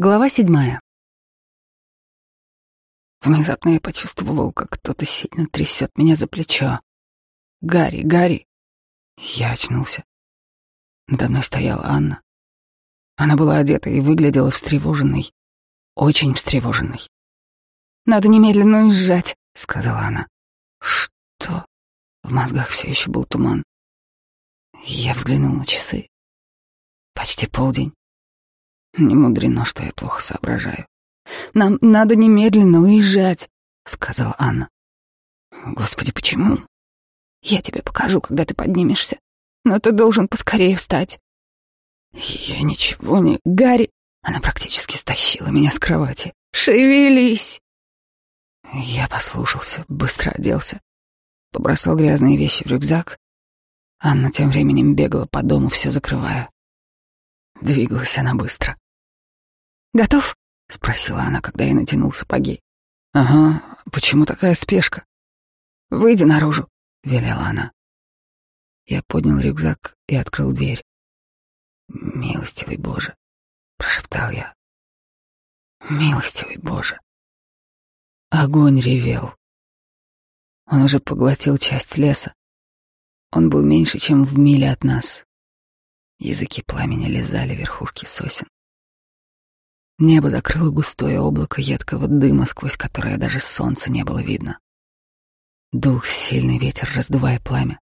Глава седьмая. Внезапно я почувствовал, как кто-то сильно трясет меня за плечо. «Гарри, Гарри!» Я очнулся. Надо мной стояла Анна. Она была одета и выглядела встревоженной. Очень встревоженной. «Надо немедленно уезжать», — сказала она. «Что?» В мозгах все еще был туман. Я взглянул на часы. Почти полдень. Не мудрено, что я плохо соображаю. Нам надо немедленно уезжать, сказала Анна. Господи, почему? Я тебе покажу, когда ты поднимешься. Но ты должен поскорее встать. Я ничего не... Гарри... Она практически стащила меня с кровати. Шевелись! Я послушался, быстро оделся. Побросал грязные вещи в рюкзак. Анна тем временем бегала по дому, все закрывая. Двигалась она быстро. «Готов?» — спросила она, когда я натянул сапоги. «Ага, почему такая спешка?» «Выйди наружу», — велела она. Я поднял рюкзак и открыл дверь. «Милостивый Боже», — прошептал я. «Милостивый Боже». Огонь ревел. Он уже поглотил часть леса. Он был меньше, чем в миле от нас. Языки пламени лизали верхушки сосен. Небо закрыло густое облако едкого дыма, сквозь которое даже солнца не было видно. Дул сильный ветер, раздувая пламя.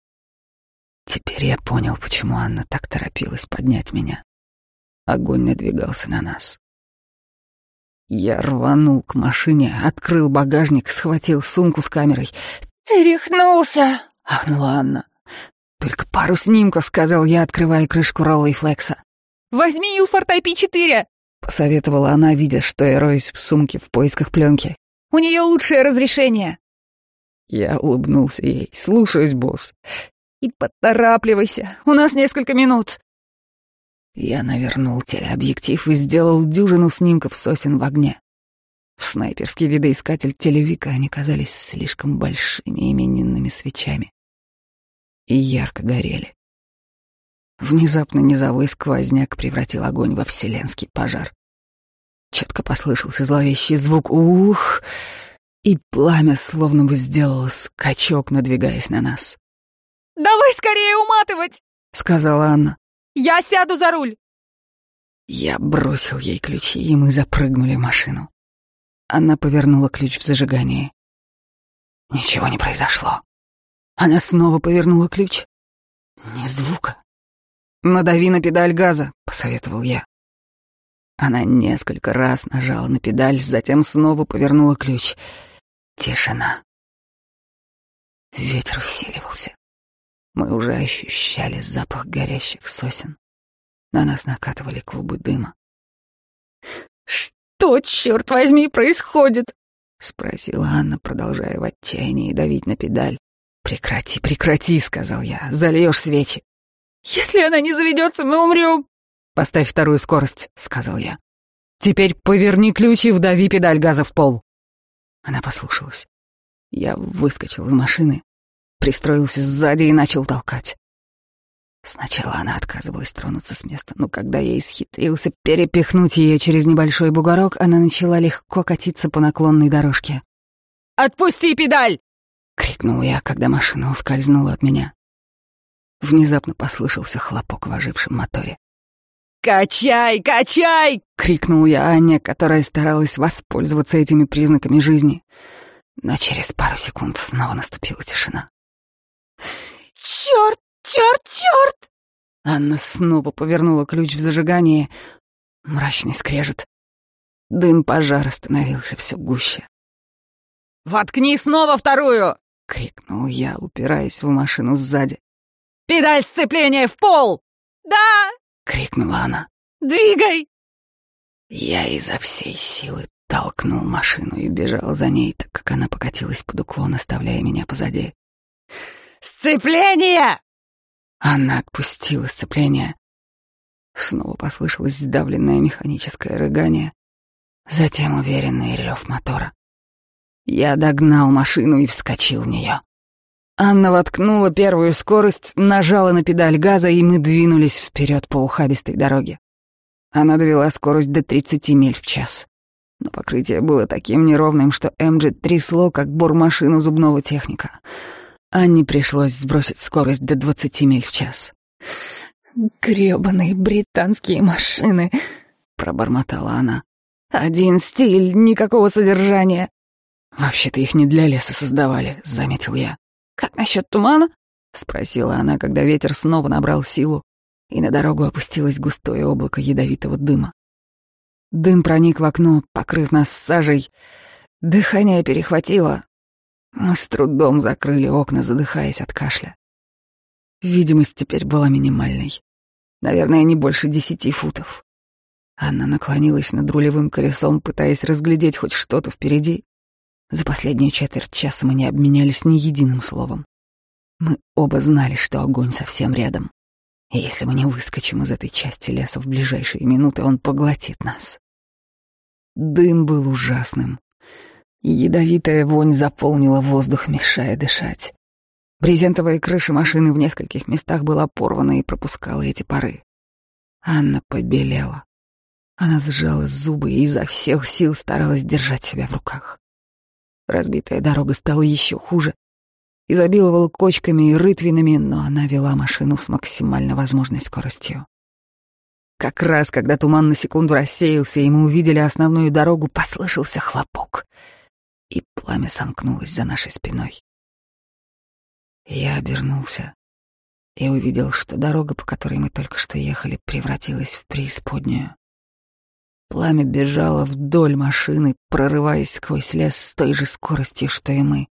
Теперь я понял, почему Анна так торопилась поднять меня. Огонь надвигался на нас. Я рванул к машине, открыл багажник, схватил сумку с камерой. «Ты рехнулся!» — ахнула Анна. «Только пару снимков», — сказал я, открывая крышку Ролла и Флекса. «Возьми Илфорд IP4!» Посоветовала она, видя, что я роюсь в сумке в поисках пленки. «У нее лучшее разрешение». Я улыбнулся ей. «Слушаюсь, босс». «И поторапливайся, у нас несколько минут». Я навернул телеобъектив и сделал дюжину снимков сосен в огне. В снайперский видоискатель телевика они казались слишком большими именинными свечами. И ярко горели. Внезапно низовой сквозняк превратил огонь во вселенский пожар. Четко послышался зловещий звук «Ух!» и пламя словно бы сделало скачок, надвигаясь на нас. «Давай скорее уматывать!» — сказала Анна. «Я сяду за руль!» Я бросил ей ключи, и мы запрыгнули в машину. Она повернула ключ в зажигании. Ничего не произошло. Она снова повернула ключ. Ни звука. «Надави на педаль газа», — посоветовал я. Она несколько раз нажала на педаль, затем снова повернула ключ. Тишина. Ветер усиливался. Мы уже ощущали запах горящих сосен. На нас накатывали клубы дыма. «Что, черт возьми, происходит?» — спросила Анна, продолжая в отчаянии давить на педаль. «Прекрати, прекрати», — сказал я, — «зальешь свечи». «Если она не заведется, мы умрем». «Поставь вторую скорость», — сказал я. «Теперь поверни ключ и вдави педаль газа в пол». Она послушалась. Я выскочил из машины, пристроился сзади и начал толкать. Сначала она отказывалась тронуться с места, но когда я исхитрился перепихнуть ее через небольшой бугорок, она начала легко катиться по наклонной дорожке. «Отпусти педаль!» — крикнул я, когда машина ускользнула от меня. Внезапно послышался хлопок в ожившем моторе. «Качай, качай!» — крикнул я Анне, которая старалась воспользоваться этими признаками жизни. Но через пару секунд снова наступила тишина. «Черт, черт, черт!» Анна снова повернула ключ в зажигании. Мрачный скрежет. Дым пожара становился все гуще. «Воткни снова вторую!» — крикнул я, упираясь в машину сзади. «Педаль сцепления в пол!» «Да!» — крикнула она. «Двигай!» Я изо всей силы толкнул машину и бежал за ней, так как она покатилась под уклон, оставляя меня позади. «Сцепление!» Она отпустила сцепление. Снова послышалось сдавленное механическое рыгание, затем уверенный рев мотора. Я догнал машину и вскочил в нее. Анна воткнула первую скорость, нажала на педаль газа, и мы двинулись вперед по ухабистой дороге. Она довела скорость до 30 миль в час. Но покрытие было таким неровным, что Эмджи трясло, как бормашину зубного техника. Анне пришлось сбросить скорость до 20 миль в час. «Грёбаные британские машины!» — пробормотала она. «Один стиль, никакого содержания». «Вообще-то их не для леса создавали», — заметил я. «Как насчет тумана?» — спросила она, когда ветер снова набрал силу, и на дорогу опустилось густое облако ядовитого дыма. Дым проник в окно, покрыв нас сажей. Дыхание перехватило. Мы с трудом закрыли окна, задыхаясь от кашля. Видимость теперь была минимальной. Наверное, не больше десяти футов. Анна наклонилась над рулевым колесом, пытаясь разглядеть хоть что-то впереди. За последнюю четверть часа мы не обменялись ни единым словом. Мы оба знали, что огонь совсем рядом. И если мы не выскочим из этой части леса в ближайшие минуты, он поглотит нас. Дым был ужасным. Ядовитая вонь заполнила воздух, мешая дышать. Брезентовая крыша машины в нескольких местах была порвана и пропускала эти пары. Анна побелела. Она сжала зубы и изо всех сил старалась держать себя в руках. Разбитая дорога стала еще хуже. Изобиловала кочками и рытвинами, но она вела машину с максимально возможной скоростью. Как раз, когда туман на секунду рассеялся, и мы увидели основную дорогу, послышался хлопок, и пламя сомкнулось за нашей спиной. Я обернулся и увидел, что дорога, по которой мы только что ехали, превратилась в преисподнюю. Пламя бежало вдоль машины, прорываясь сквозь лес с той же скоростью, что и мы.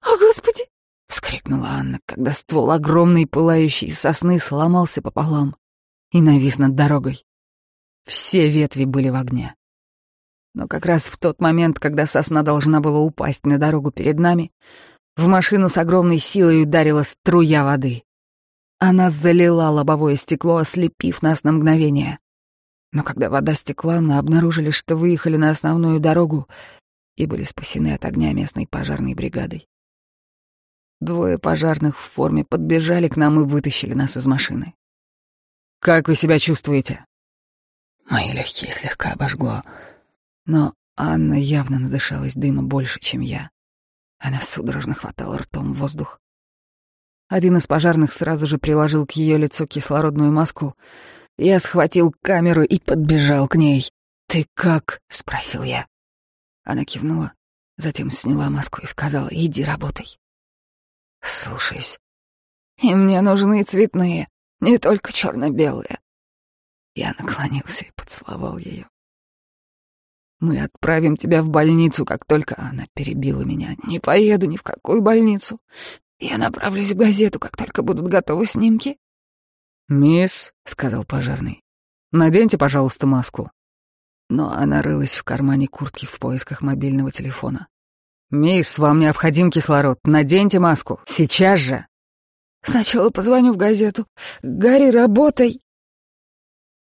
«О, Господи!» — вскрикнула Анна, когда ствол огромной пылающей сосны сломался пополам и навис над дорогой. Все ветви были в огне. Но как раз в тот момент, когда сосна должна была упасть на дорогу перед нами, в машину с огромной силой ударила струя воды. Она залила лобовое стекло, ослепив нас на мгновение. Но когда вода стекла, мы обнаружили, что выехали на основную дорогу и были спасены от огня местной пожарной бригадой. Двое пожарных в форме подбежали к нам и вытащили нас из машины. Как вы себя чувствуете?» Мои легкие слегка обожгло, но Анна явно надышалась дыма больше, чем я. Она судорожно хватала ртом воздух. Один из пожарных сразу же приложил к ее лицу кислородную маску. Я схватил камеру и подбежал к ней. «Ты как?» — спросил я. Она кивнула, затем сняла маску и сказала, «Иди работай». «Слушаюсь». «И мне нужны цветные», не только черно-белые. Я наклонился и поцеловал ее. Мы отправим тебя в больницу, как только она перебила меня. Не поеду ни в какую больницу. Я направлюсь в газету, как только будут готовы снимки. «Мисс», — сказал пожарный, — «наденьте, пожалуйста, маску». Но она рылась в кармане куртки в поисках мобильного телефона. «Мисс, вам необходим кислород. Наденьте маску. Сейчас же!» Сначала позвоню в газету. Гарри, работай!»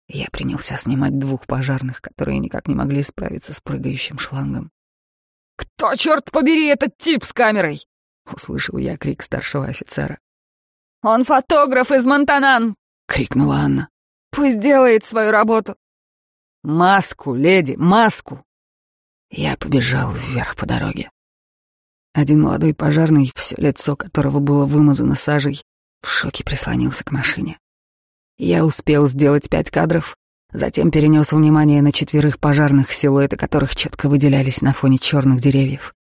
Я принялся снимать двух пожарных, которые никак не могли справиться с прыгающим шлангом. «Кто, черт побери, этот тип с камерой?» — услышал я крик старшего офицера. «Он фотограф из Монтанан!» — крикнула Анна. «Пусть делает свою работу!» «Маску, леди, маску!» Я побежал вверх по дороге. Один молодой пожарный, все лицо которого было вымазано сажей, в шоке прислонился к машине. Я успел сделать пять кадров, затем перенес внимание на четверых пожарных, силуэты которых четко выделялись на фоне черных деревьев.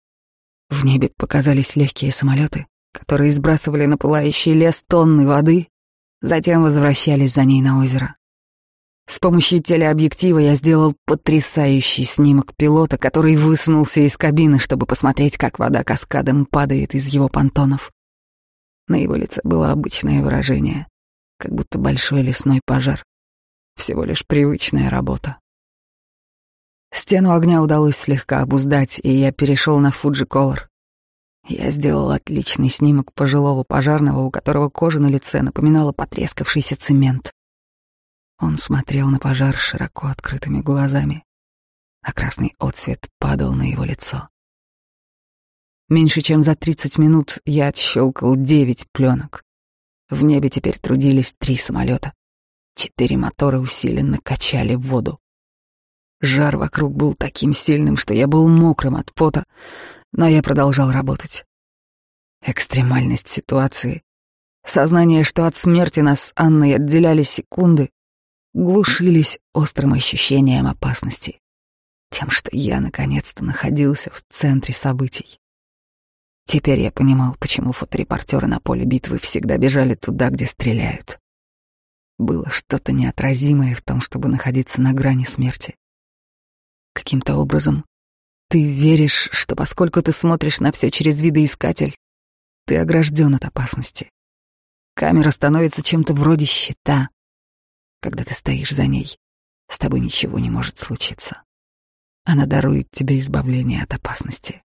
В небе показались легкие самолеты, которые сбрасывали на пылающий лес тонны воды, затем возвращались за ней на озеро. С помощью телеобъектива я сделал потрясающий снимок пилота, который высунулся из кабины, чтобы посмотреть, как вода каскадом падает из его понтонов. На его лице было обычное выражение, как будто большой лесной пожар. Всего лишь привычная работа. Стену огня удалось слегка обуздать, и я перешел на Fuji Color. Я сделал отличный снимок пожилого пожарного, у которого кожа на лице напоминала потрескавшийся цемент. Он смотрел на пожар широко открытыми глазами, а красный отсвет падал на его лицо. Меньше чем за тридцать минут я отщелкал девять пленок. В небе теперь трудились три самолета. Четыре мотора усиленно качали воду. Жар вокруг был таким сильным, что я был мокрым от пота, но я продолжал работать. Экстремальность ситуации, сознание, что от смерти нас с Анной отделяли секунды, глушились острым ощущением опасности, тем, что я наконец-то находился в центре событий. Теперь я понимал, почему фоторепортеры на поле битвы всегда бежали туда, где стреляют. Было что-то неотразимое в том, чтобы находиться на грани смерти. Каким-то образом ты веришь, что поскольку ты смотришь на все через видоискатель, ты огражден от опасности. Камера становится чем-то вроде щита. Когда ты стоишь за ней, с тобой ничего не может случиться. Она дарует тебе избавление от опасности.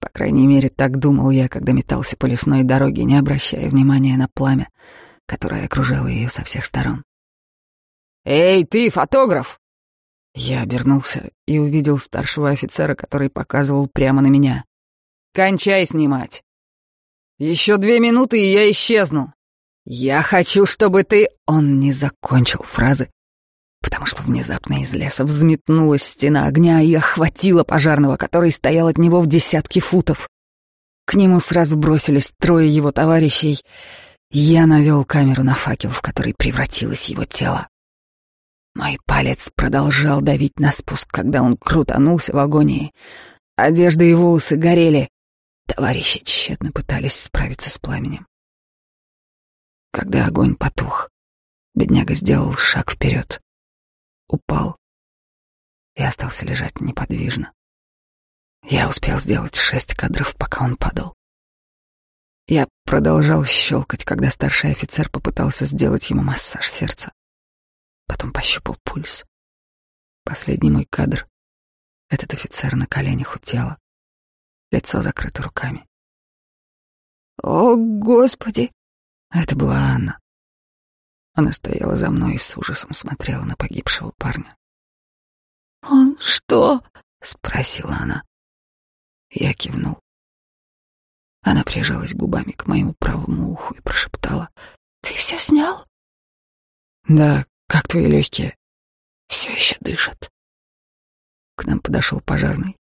По крайней мере, так думал я, когда метался по лесной дороге, не обращая внимания на пламя, которое окружало ее со всех сторон. «Эй, ты, фотограф!» Я обернулся и увидел старшего офицера, который показывал прямо на меня. «Кончай снимать! Еще две минуты, и я исчезну! Я хочу, чтобы ты...» Он не закончил фразы, потому что внезапно из леса взметнулась стена огня и охватила пожарного, который стоял от него в десятки футов. К нему сразу бросились трое его товарищей. Я навел камеру на факел, в который превратилось его тело. Мой палец продолжал давить на спуск, когда он крутанулся в агонии. Одежда и волосы горели. Товарищи тщетно пытались справиться с пламенем. Когда огонь потух, бедняга сделал шаг вперед, упал и остался лежать неподвижно. Я успел сделать шесть кадров, пока он падал. Я продолжал щелкать, когда старший офицер попытался сделать ему массаж сердца. Потом пощупал пульс. Последний мой кадр. Этот офицер на коленях у тела. Лицо закрыто руками. «О, Господи!» Это была Анна. Она стояла за мной и с ужасом смотрела на погибшего парня. «Он что?» — спросила она. Я кивнул. Она прижалась губами к моему правому уху и прошептала. «Ты все снял?» «Да, как твои легкие?» «Все еще дышат». К нам подошел пожарный.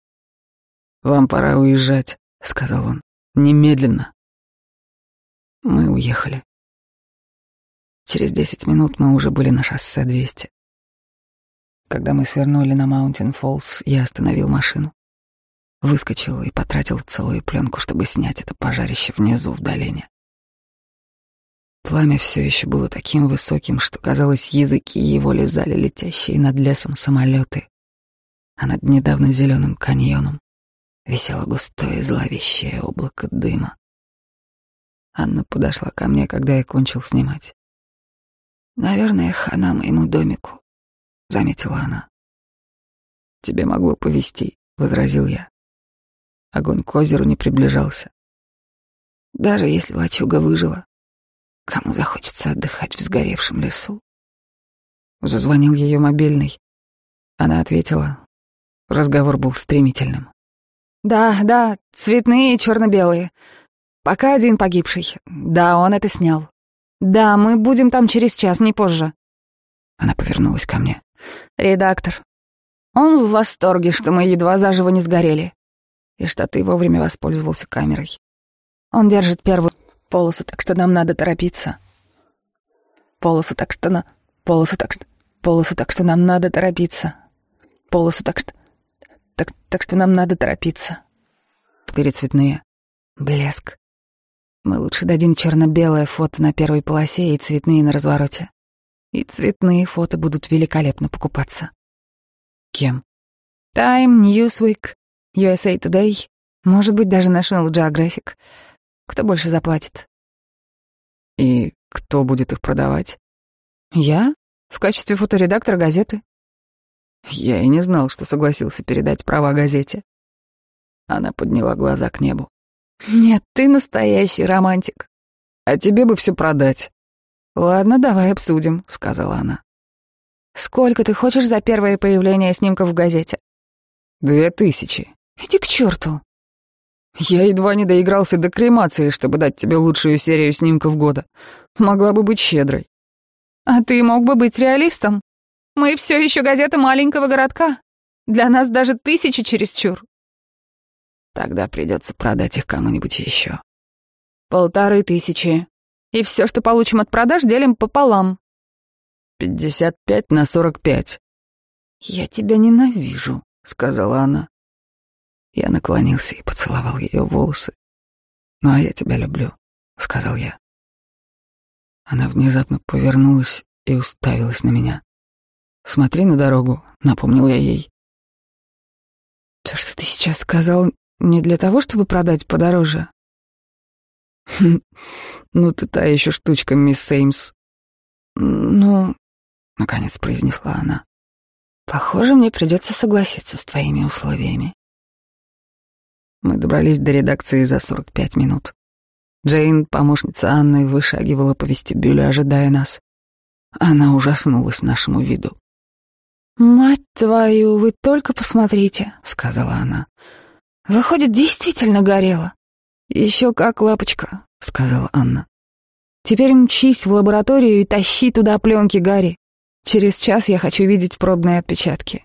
«Вам пора уезжать», — сказал он. «Немедленно». Мы уехали. Через десять минут мы уже были на шоссе 200. Когда мы свернули на Маунтин Фоллс, я остановил машину. Выскочил и потратил целую пленку, чтобы снять это пожарище внизу в долине. Пламя все еще было таким высоким, что, казалось, языки его лизали летящие над лесом самолеты, а над недавно зеленым каньоном висело густое зловещее облако дыма. Анна подошла ко мне, когда я кончил снимать. «Наверное, хана моему домику», — заметила она. «Тебе могло повести», — возразил я. Огонь к озеру не приближался. Даже если лачуга выжила, кому захочется отдыхать в сгоревшем лесу? Зазвонил ее мобильный. Она ответила. Разговор был стремительным. «Да, да, цветные и черно-белые. Пока один погибший. Да, он это снял. Да, мы будем там через час, не позже». Она повернулась ко мне. «Редактор. Он в восторге, что мы едва заживо не сгорели. И что ты вовремя воспользовался камерой. Он держит первую полосу, так что нам надо торопиться. Полосу, так что на... Полосу, так что... Полосу, так что нам надо торопиться. Полосу, так что... Так, так что нам надо торопиться. Четыре цветные. Блеск. Мы лучше дадим черно-белое фото на первой полосе и цветные на развороте. И цветные фото будут великолепно покупаться. Кем? Time, Newsweek, USA Today, может быть, даже National Geographic. Кто больше заплатит? И кто будет их продавать? Я? В качестве фоторедактора газеты. Я и не знал, что согласился передать права газете. Она подняла глаза к небу. Нет, ты настоящий романтик. А тебе бы все продать. Ладно, давай обсудим, сказала она. Сколько ты хочешь за первое появление снимков в газете? Две тысячи. Иди к черту. Я едва не доигрался до кремации, чтобы дать тебе лучшую серию снимков года. Могла бы быть щедрой. А ты мог бы быть реалистом. Мы все еще газета маленького городка. Для нас даже тысячи чересчур. Тогда придется продать их кому-нибудь еще. Полторы тысячи. И все, что получим от продаж, делим пополам. Пятьдесят пять на сорок пять. Я тебя ненавижу, сказала она. Я наклонился и поцеловал ее волосы. «Ну, а я тебя люблю», — сказал я. Она внезапно повернулась и уставилась на меня. «Смотри на дорогу», — напомнил я ей. «То, что ты сейчас сказал, не для того, чтобы продать подороже?» хм, «Ну ты та еще штучка, мисс Сеймс». «Ну...» — наконец произнесла она. «Похоже, мне придется согласиться с твоими условиями». Мы добрались до редакции за 45 минут. Джейн, помощница Анны, вышагивала по вестибюлю, ожидая нас. Она ужаснулась нашему виду. «Мать твою, вы только посмотрите», — сказала она. «Выходит, действительно горело». «Еще как, лапочка», — сказала Анна. «Теперь мчись в лабораторию и тащи туда пленки Гарри. Через час я хочу видеть пробные отпечатки».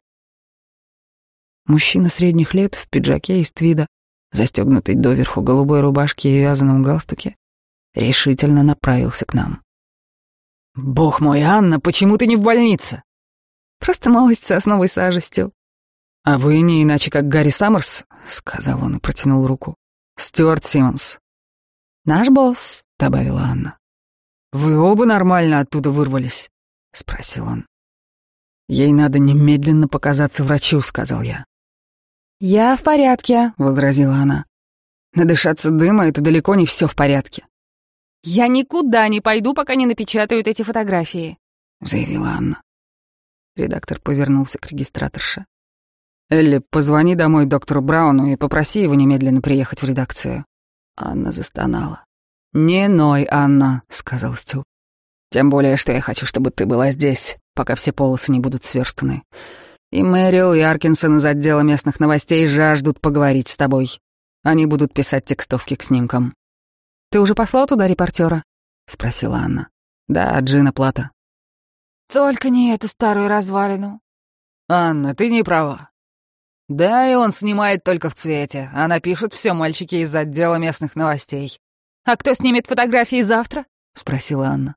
Мужчина средних лет в пиджаке из твида застегнутый доверху голубой рубашке и вязаном галстуке, решительно направился к нам. «Бог мой, Анна, почему ты не в больнице?» «Просто малость сосновой сажестью». «А вы не иначе, как Гарри Саммерс», — сказал он и протянул руку. «Стюарт Симмонс». «Наш босс», — добавила Анна. «Вы оба нормально оттуда вырвались?» — спросил он. «Ей надо немедленно показаться врачу», — сказал я. «Я в порядке», — возразила она. «Надышаться дыма — это далеко не все в порядке». «Я никуда не пойду, пока не напечатают эти фотографии», — заявила Анна. Редактор повернулся к регистраторше. «Элли, позвони домой доктору Брауну и попроси его немедленно приехать в редакцию». Анна застонала. «Не ной, Анна», — сказал Стю. «Тем более, что я хочу, чтобы ты была здесь, пока все полосы не будут сверстаны. И Мэрил, и Аркинсон из отдела местных новостей жаждут поговорить с тобой. Они будут писать текстовки к снимкам. «Ты уже послал туда репортера?» — спросила Анна. «Да, Джина Плата». «Только не эту старую развалину». «Анна, ты не права. Да, и он снимает только в цвете, а напишут все мальчики из отдела местных новостей». «А кто снимет фотографии завтра?» — спросила Анна.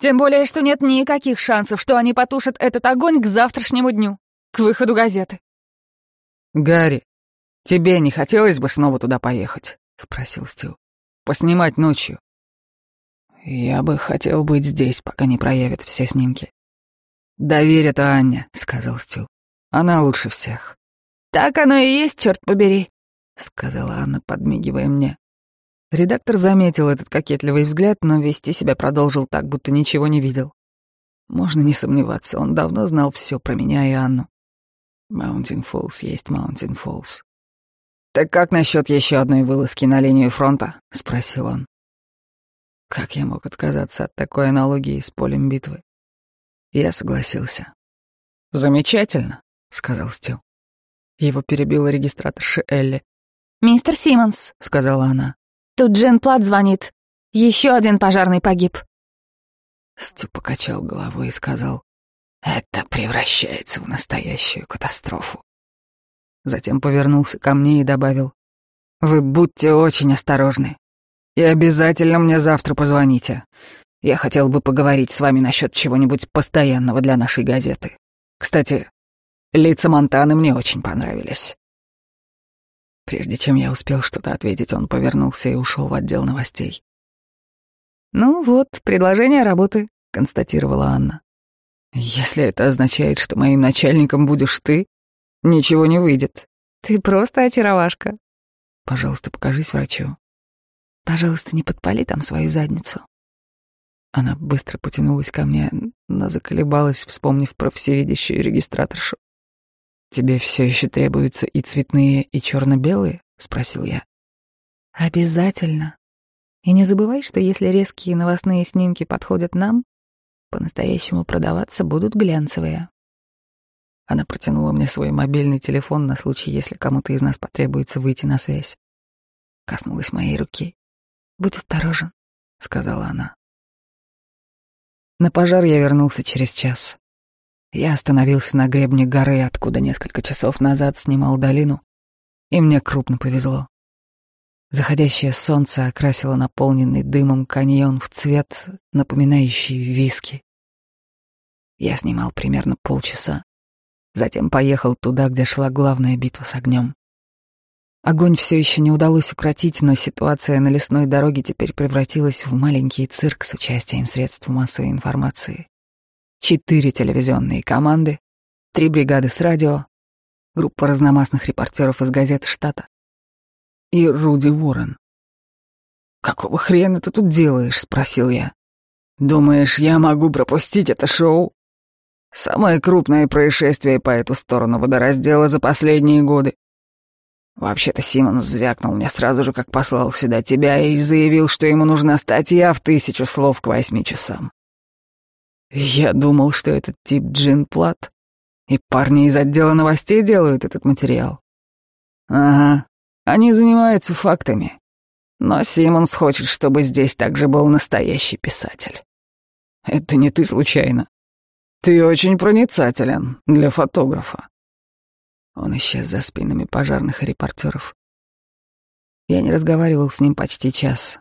«Тем более, что нет никаких шансов, что они потушат этот огонь к завтрашнему дню к выходу газеты. «Гарри, тебе не хотелось бы снова туда поехать?» — спросил Стю. «Поснимать ночью». «Я бы хотел быть здесь, пока не проявят все снимки». «Доверь это Аня», — сказал Стю. «Она лучше всех». «Так оно и есть, черт побери», — сказала Анна, подмигивая мне. Редактор заметил этот кокетливый взгляд, но вести себя продолжил так, будто ничего не видел. Можно не сомневаться, он давно знал все про меня и Анну. Маунтин Фоллс есть Маунтин Фоллс. «Так как насчет еще одной вылазки на линию фронта?» — спросил он. Как я мог отказаться от такой аналогии с полем битвы? Я согласился. «Замечательно», — сказал Стил. Его перебила регистраторша Элли. «Мистер Симмонс», — сказала она. «Тут Джен Плат звонит. Еще один пожарный погиб». Стю покачал головой и сказал, это превращается в настоящую катастрофу. Затем повернулся ко мне и добавил, «Вы будьте очень осторожны. И обязательно мне завтра позвоните. Я хотел бы поговорить с вами насчет чего-нибудь постоянного для нашей газеты. Кстати, лица Монтаны мне очень понравились». Прежде чем я успел что-то ответить, он повернулся и ушел в отдел новостей. «Ну вот, предложение работы», — констатировала Анна. Если это означает, что моим начальником будешь ты, ничего не выйдет. Ты просто очаровашка. Пожалуйста, покажись врачу. Пожалуйста, не подпали там свою задницу. Она быстро потянулась ко мне, но заколебалась, вспомнив про всевидящую регистраторшу. «Тебе все еще требуются и цветные, и черно-белые?» — спросил я. «Обязательно. И не забывай, что если резкие новостные снимки подходят нам, по-настоящему продаваться будут глянцевые. Она протянула мне свой мобильный телефон на случай, если кому-то из нас потребуется выйти на связь. Коснулась моей руки. «Будь осторожен», — сказала она. На пожар я вернулся через час. Я остановился на гребне горы, откуда несколько часов назад снимал долину, и мне крупно повезло. Заходящее солнце окрасило наполненный дымом каньон в цвет, напоминающий виски. Я снимал примерно полчаса, затем поехал туда, где шла главная битва с огнем. Огонь все еще не удалось укротить, но ситуация на лесной дороге теперь превратилась в маленький цирк с участием средств массовой информации. Четыре телевизионные команды, три бригады с радио, группа разномастных репортеров из газет штата и Руди Уоррен. «Какого хрена ты тут делаешь?» — спросил я. «Думаешь, я могу пропустить это шоу?» Самое крупное происшествие по эту сторону водораздела за последние годы. Вообще-то Симон звякнул мне сразу же, как послал сюда тебя, и заявил, что ему нужна статья в тысячу слов к восьми часам. Я думал, что этот тип Джин Плат, и парни из отдела новостей делают этот материал. Ага, они занимаются фактами. Но Симонс хочет, чтобы здесь также был настоящий писатель. Это не ты случайно. Ты очень проницателен для фотографа. Он исчез за спинами пожарных и репортеров. Я не разговаривал с ним почти час,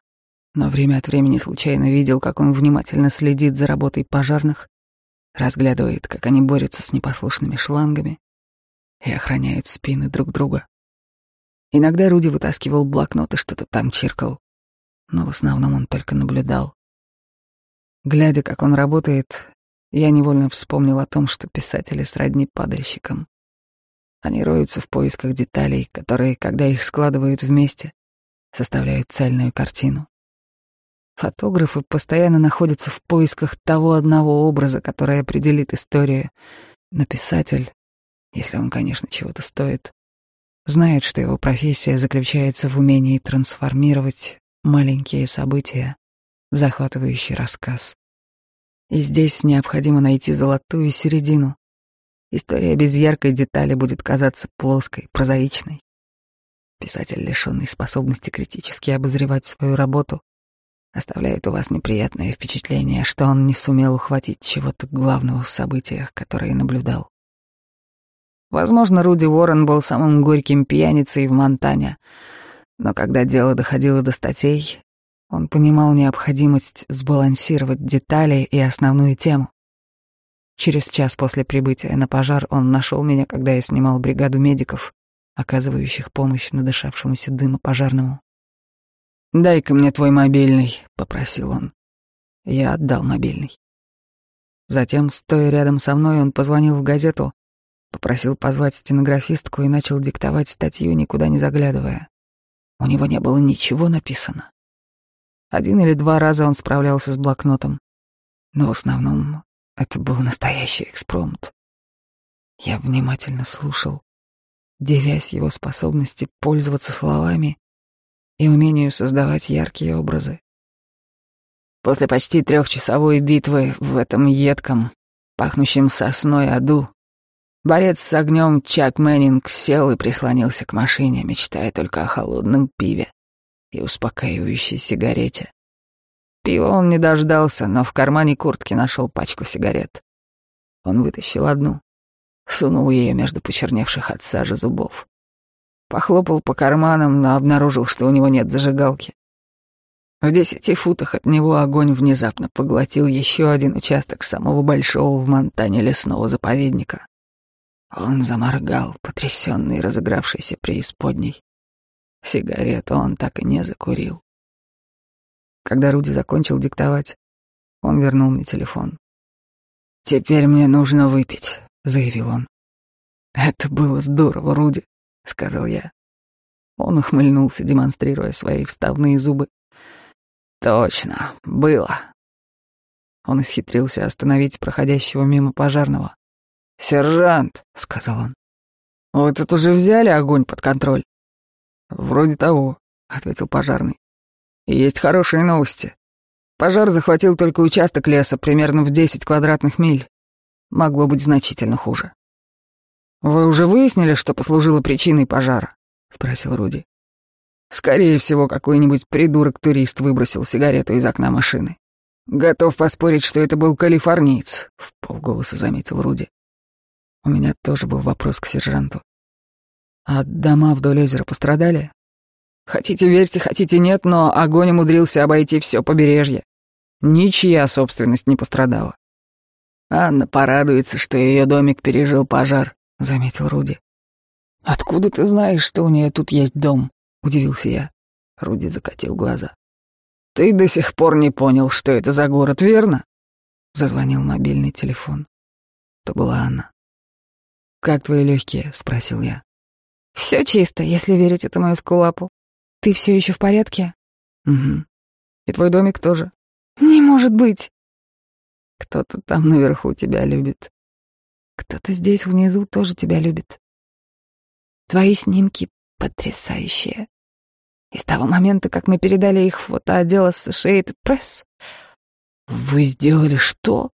но время от времени случайно видел, как он внимательно следит за работой пожарных, разглядывает, как они борются с непослушными шлангами и охраняют спины друг друга. Иногда Руди вытаскивал блокнот и что-то там чиркал, но в основном он только наблюдал. Глядя, как он работает, я невольно вспомнил о том, что писатели сродни падальщикам. Они роются в поисках деталей, которые, когда их складывают вместе, составляют цельную картину. Фотографы постоянно находятся в поисках того одного образа, который определит историю, но писатель, если он, конечно, чего-то стоит, знает, что его профессия заключается в умении трансформировать маленькие события в захватывающий рассказ. И здесь необходимо найти золотую середину, История без яркой детали будет казаться плоской, прозаичной. Писатель, лишенный способности критически обозревать свою работу, оставляет у вас неприятное впечатление, что он не сумел ухватить чего-то главного в событиях, которые наблюдал. Возможно, Руди Уоррен был самым горьким пьяницей в Монтане, но когда дело доходило до статей, он понимал необходимость сбалансировать детали и основную тему. Через час после прибытия на пожар он нашел меня, когда я снимал бригаду медиков, оказывающих помощь надышавшемуся дыма пожарному. «Дай-ка мне твой мобильный», — попросил он. Я отдал мобильный. Затем, стоя рядом со мной, он позвонил в газету, попросил позвать стенографистку и начал диктовать статью, никуда не заглядывая. У него не было ничего написано. Один или два раза он справлялся с блокнотом, но в основном это был настоящий экспромт. Я внимательно слушал, девясь его способности пользоваться словами и умению создавать яркие образы. После почти трехчасовой битвы в этом едком, пахнущем сосной аду, борец с огнем Чак Мэннинг сел и прислонился к машине, мечтая только о холодном пиве и успокаивающей сигарете. Пива он не дождался, но в кармане куртки нашел пачку сигарет. Он вытащил одну, сунул ее между почерневших от сажи зубов. Похлопал по карманам, но обнаружил, что у него нет зажигалки. В десяти футах от него огонь внезапно поглотил еще один участок самого большого в Монтане лесного заповедника. Он заморгал, потрясенный разыгравшейся преисподней. Сигарету он так и не закурил. Когда Руди закончил диктовать, он вернул мне телефон. «Теперь мне нужно выпить», — заявил он. «Это было здорово, Руди», — сказал я. Он ухмыльнулся, демонстрируя свои вставные зубы. «Точно, было». Он исхитрился остановить проходящего мимо пожарного. «Сержант», — сказал он, — «вы тут уже взяли огонь под контроль?» «Вроде того», — ответил пожарный. Есть хорошие новости. Пожар захватил только участок леса, примерно в 10 квадратных миль. Могло быть значительно хуже. «Вы уже выяснили, что послужило причиной пожара?» — спросил Руди. «Скорее всего, какой-нибудь придурок-турист выбросил сигарету из окна машины. Готов поспорить, что это был калифорниец, в полголоса заметил Руди. У меня тоже был вопрос к сержанту. А дома вдоль озера пострадали? Хотите верьте, хотите нет, но огонь умудрился обойти все побережье. Ничья собственность не пострадала. Анна порадуется, что ее домик пережил пожар, заметил Руди. Откуда ты знаешь, что у нее тут есть дом? удивился я. Руди закатил глаза. Ты до сих пор не понял, что это за город, верно? Зазвонил мобильный телефон. То была Анна. Как твои легкие? спросил я. Все чисто, если верить этому эскулапу. Ты все еще в порядке? Угу. И твой домик тоже. Не может быть. Кто-то там наверху тебя любит. Кто-то здесь внизу тоже тебя любит. Твои снимки потрясающие. И с того момента, как мы передали их в фотоотдел Associated Press... Вы сделали что?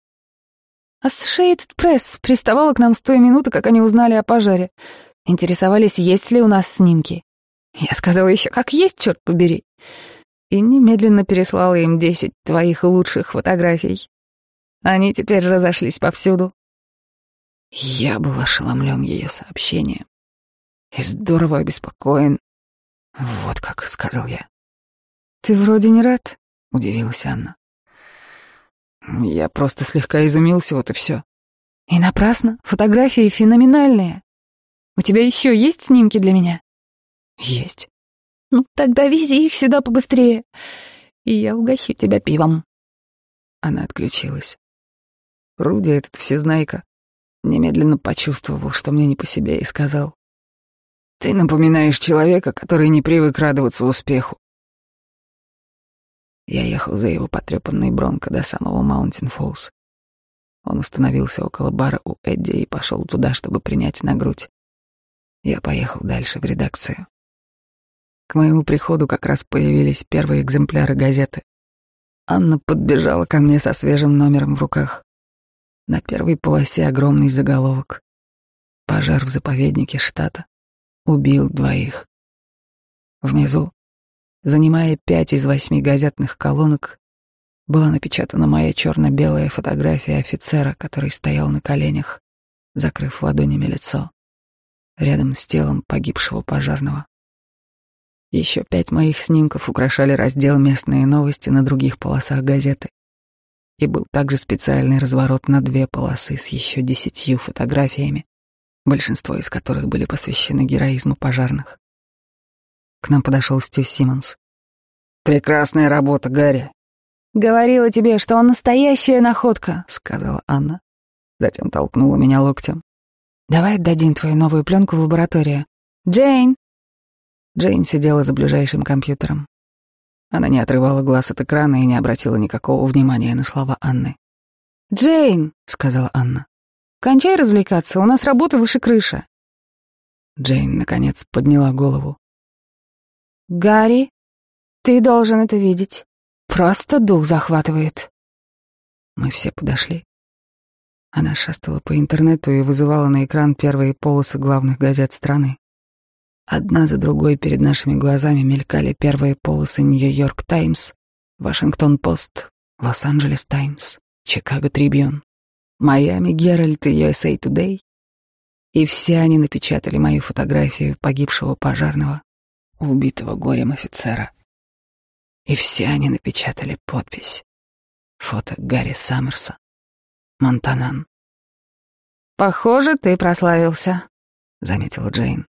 Associated Press приставала к нам с той минуты, как они узнали о пожаре. Интересовались, есть ли у нас снимки. Я сказала еще, как есть, черт побери. И немедленно переслала им десять твоих лучших фотографий. Они теперь разошлись повсюду. Я был ошеломлен ее сообщением и здорово обеспокоен. Вот как, сказал я. Ты вроде не рад, удивилась Анна. Я просто слегка изумился, вот и все. И напрасно, фотографии феноменальные. У тебя еще есть снимки для меня? Есть. Ну, тогда вези их сюда побыстрее, и я угощу тебя пивом. Она отключилась. Руди, этот всезнайка, немедленно почувствовал, что мне не по себе, и сказал. «Ты напоминаешь человека, который не привык радоваться успеху». Я ехал за его потрепанной бронко до самого Маунтин Фоллс. Он остановился около бара у Эдди и пошел туда, чтобы принять на грудь. Я поехал дальше в редакцию. К моему приходу как раз появились первые экземпляры газеты. Анна подбежала ко мне со свежим номером в руках. На первой полосе огромный заголовок. Пожар в заповеднике штата. Убил двоих. Внизу, занимая пять из восьми газетных колонок, была напечатана моя черно-белая фотография офицера, который стоял на коленях, закрыв ладонями лицо, рядом с телом погибшего пожарного. Еще пять моих снимков украшали раздел «Местные новости» на других полосах газеты и был также специальный разворот на две полосы с еще десятью фотографиями, большинство из которых были посвящены героизму пожарных. К нам подошел Стив Симмонс. «Прекрасная работа, Гарри!» «Говорила тебе, что он настоящая находка», — сказала Анна. Затем толкнула меня локтем. «Давай отдадим твою новую пленку в лабораторию. Джейн!» Джейн сидела за ближайшим компьютером. Она не отрывала глаз от экрана и не обратила никакого внимания на слова Анны. «Джейн», — сказала Анна, — «кончай развлекаться, у нас работа выше крыши». Джейн, наконец, подняла голову. «Гарри, ты должен это видеть. Просто дух захватывает». Мы все подошли. Она шастала по интернету и вызывала на экран первые полосы главных газет страны. Одна за другой перед нашими глазами мелькали первые полосы «Нью-Йорк Таймс», «Вашингтон-Пост», «Лос-Анджелес Таймс», «Чикаго Трибьюн», «Майами Геральт» и «USA Today». И все они напечатали мою фотографию погибшего пожарного, убитого горем офицера. И все они напечатали подпись. Фото Гарри Саммерса. Монтанан. «Похоже, ты прославился», — заметила Джейн.